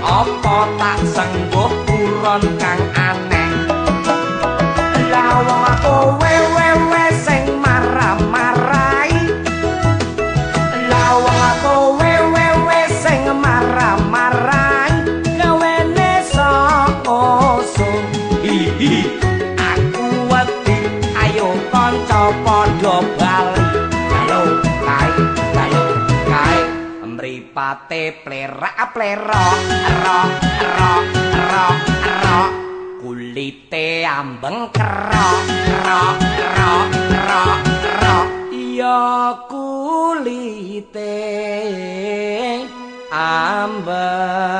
apa tak sengguh buron kang aneh? Lawang kowe mripate plerak plerok ro ro ro ro kulite ambeng kerok ro ro ro ro ya kulite ambeng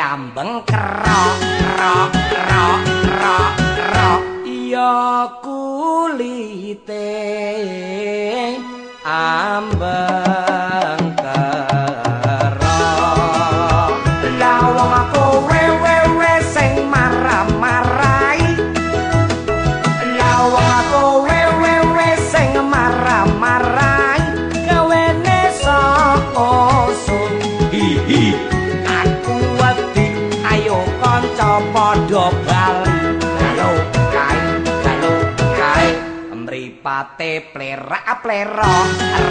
ambeng kerok ro ro ro ro ya kulite ambeng mripate plera ah, plera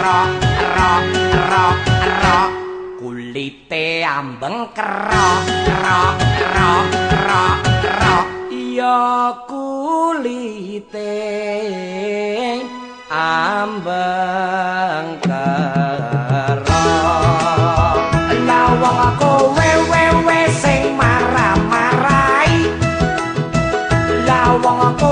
ro ro ro ro kulite ambeng kero ro ro ro ro ya kulite ambeng kero lawang aku wewewe sing marah marai lawang aku